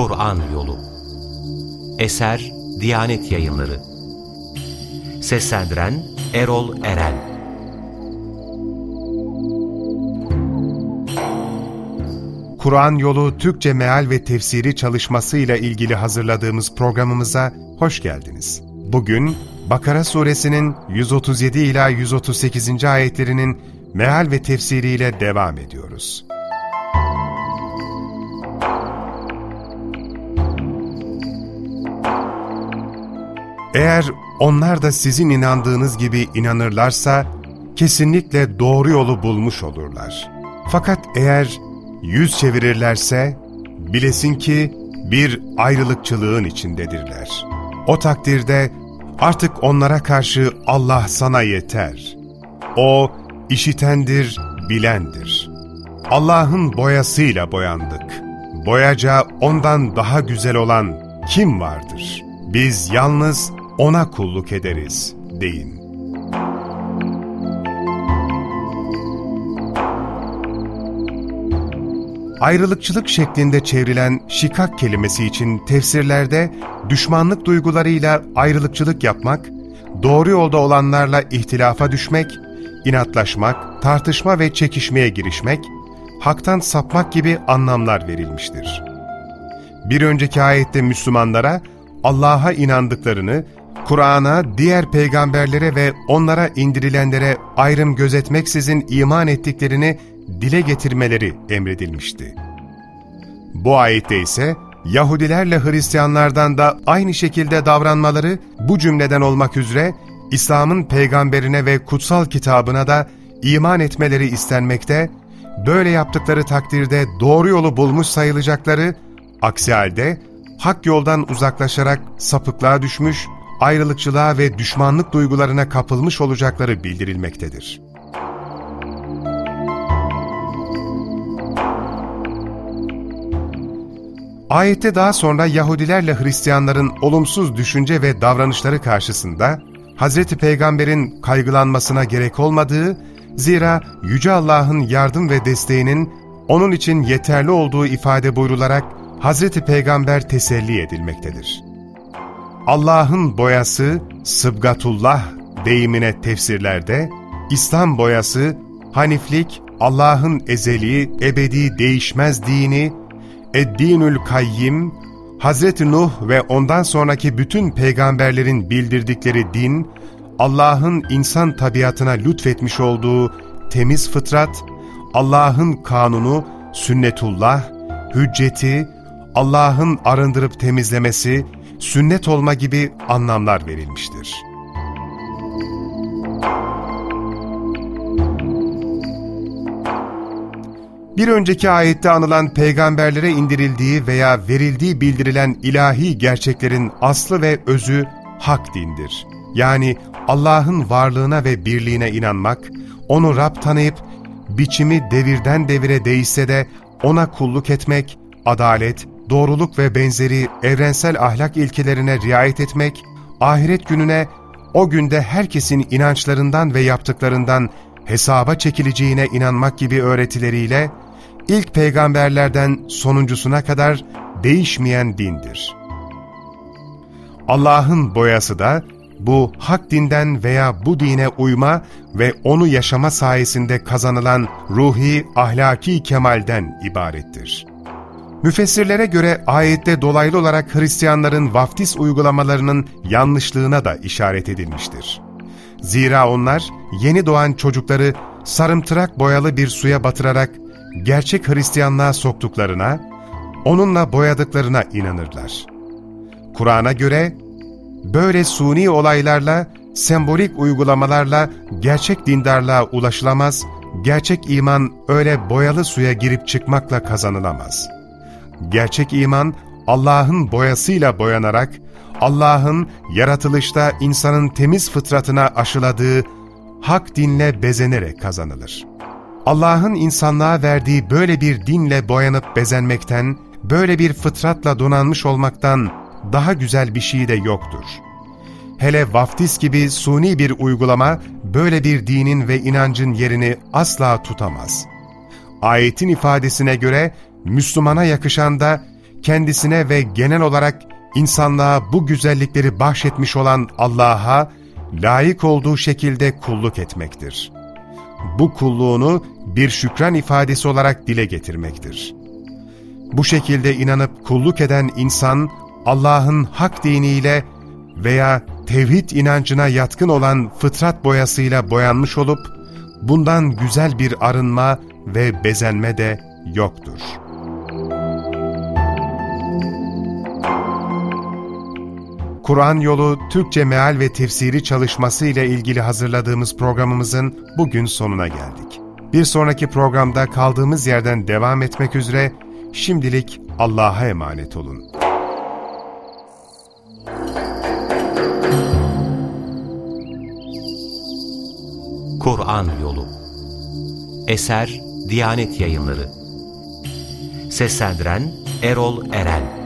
Kur'an Yolu Eser Diyanet Yayınları Seslendiren Erol Eren Kur'an Yolu Türkçe Meal ve Tefsiri çalışmasıyla ilgili hazırladığımız programımıza hoş geldiniz. Bugün Bakara suresinin 137 ila 138. ayetlerinin meal ve tefsiriyle devam ediyoruz. Eğer onlar da sizin inandığınız gibi inanırlarsa, kesinlikle doğru yolu bulmuş olurlar. Fakat eğer yüz çevirirlerse, bilesin ki bir ayrılıkçılığın içindedirler. O takdirde artık onlara karşı Allah sana yeter. O işitendir, bilendir. Allah'ın boyasıyla boyandık. Boyaca ondan daha güzel olan kim vardır? Biz yalnız ona kulluk ederiz deyin. Ayrılıkçılık şeklinde çevrilen şikak kelimesi için tefsirlerde düşmanlık duygularıyla ayrılıkçılık yapmak, doğru yolda olanlarla ihtilafa düşmek, inatlaşmak, tartışma ve çekişmeye girişmek, haktan sapmak gibi anlamlar verilmiştir. Bir önceki ayette Müslümanlara Allah'a inandıklarını, Kur'an'a, diğer peygamberlere ve onlara indirilenlere ayrım gözetmeksizin iman ettiklerini dile getirmeleri emredilmişti. Bu ayette ise Yahudilerle Hristiyanlardan da aynı şekilde davranmaları bu cümleden olmak üzere İslam'ın peygamberine ve kutsal kitabına da iman etmeleri istenmekte, böyle yaptıkları takdirde doğru yolu bulmuş sayılacakları, aksi halde hak yoldan uzaklaşarak sapıklığa düşmüş, ayrılıkçılığa ve düşmanlık duygularına kapılmış olacakları bildirilmektedir. Ayette daha sonra Yahudilerle Hristiyanların olumsuz düşünce ve davranışları karşısında Hz. Peygamber'in kaygılanmasına gerek olmadığı, zira Yüce Allah'ın yardım ve desteğinin onun için yeterli olduğu ifade buyrularak Hz. Peygamber teselli edilmektedir. Allah'ın boyası Sıbgatullah deyimine tefsirlerde, İslam boyası, Haniflik, Allah'ın ezeli, ebedi, değişmez dini, Eddinül Kayyim, Hazreti Nuh ve ondan sonraki bütün peygamberlerin bildirdikleri din, Allah'ın insan tabiatına lütfetmiş olduğu temiz fıtrat, Allah'ın kanunu, sünnetullah, hücceti, Allah'ın arındırıp temizlemesi, sünnet olma gibi anlamlar verilmiştir. Bir önceki ayette anılan peygamberlere indirildiği veya verildiği bildirilen ilahi gerçeklerin aslı ve özü hak dindir. Yani Allah'ın varlığına ve birliğine inanmak, onu Rab tanıyıp, biçimi devirden devire değişse de ona kulluk etmek, adalet, doğruluk ve benzeri evrensel ahlak ilkelerine riayet etmek, ahiret gününe, o günde herkesin inançlarından ve yaptıklarından hesaba çekileceğine inanmak gibi öğretileriyle, ilk peygamberlerden sonuncusuna kadar değişmeyen dindir. Allah'ın boyası da bu hak dinden veya bu dine uyma ve onu yaşama sayesinde kazanılan ruhi, ahlaki kemalden ibarettir. Müfessirlere göre ayette dolaylı olarak Hristiyanların vaftiz uygulamalarının yanlışlığına da işaret edilmiştir. Zira onlar yeni doğan çocukları sarımtırak boyalı bir suya batırarak gerçek Hristiyanlığa soktuklarına, onunla boyadıklarına inanırlar. Kur'an'a göre böyle suni olaylarla, sembolik uygulamalarla gerçek dindarlığa ulaşılamaz, gerçek iman öyle boyalı suya girip çıkmakla kazanılamaz. Gerçek iman Allah'ın boyasıyla boyanarak, Allah'ın yaratılışta insanın temiz fıtratına aşıladığı hak dinle bezenerek kazanılır. Allah'ın insanlığa verdiği böyle bir dinle boyanıp bezenmekten, böyle bir fıtratla donanmış olmaktan daha güzel bir şey de yoktur. Hele vaftiz gibi suni bir uygulama, böyle bir dinin ve inancın yerini asla tutamaz. Ayetin ifadesine göre, Müslümana yakışan da, kendisine ve genel olarak insanlığa bu güzellikleri bahşetmiş olan Allah'a layık olduğu şekilde kulluk etmektir. Bu kulluğunu bir şükran ifadesi olarak dile getirmektir. Bu şekilde inanıp kulluk eden insan, Allah'ın hak diniyle veya tevhid inancına yatkın olan fıtrat boyasıyla boyanmış olup, bundan güzel bir arınma ve bezenme de yoktur. Kur'an yolu Türkçe meal ve tefsiri çalışması ile ilgili hazırladığımız programımızın bugün sonuna geldik. Bir sonraki programda kaldığımız yerden devam etmek üzere şimdilik Allah'a emanet olun. Kur'an Yolu Eser Diyanet Yayınları Seslendiren Erol Eren